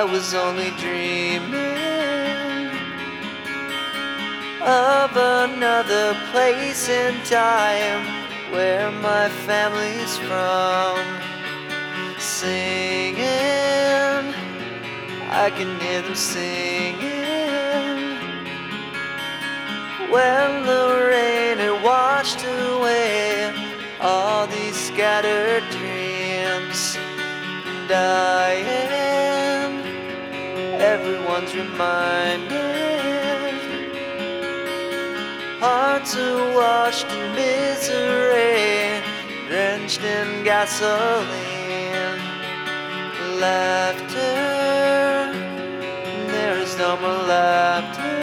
I was only dreaming of another place and time where my family's from. Singing, I can hear them singing. When the rain had washed away all these scattered dreams, and I sounds reminded. Hearts are washed in misery, drenched in gasoline. Laughter, there is no more laughter.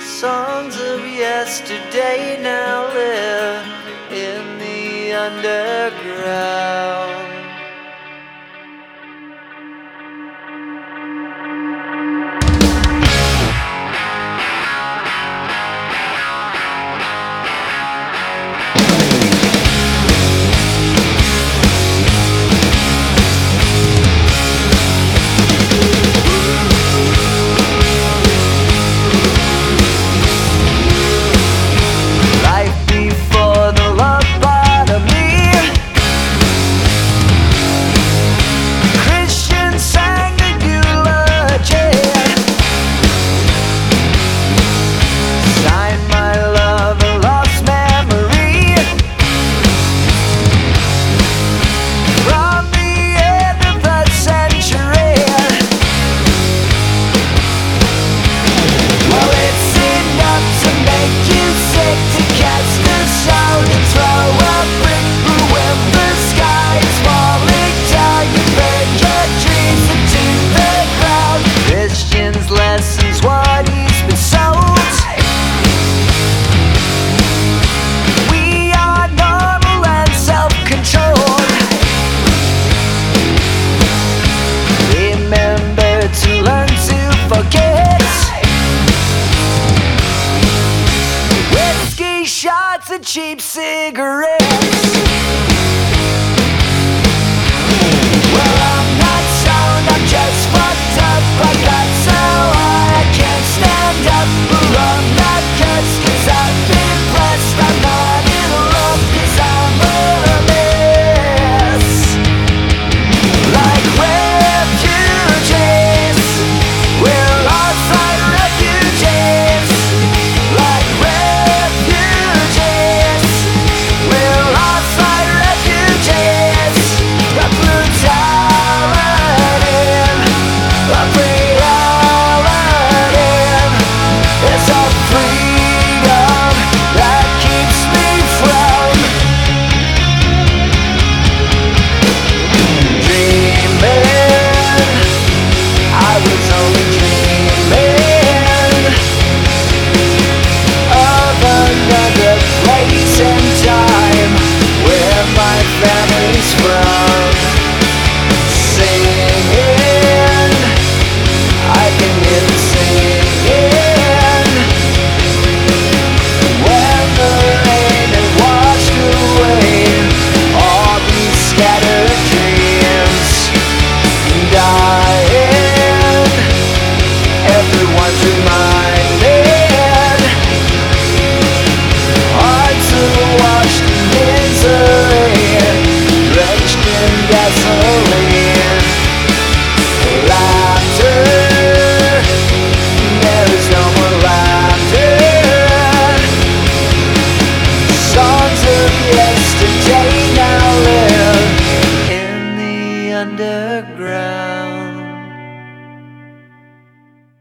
Songs of yesterday now live in the underground. cheap cigarette whisper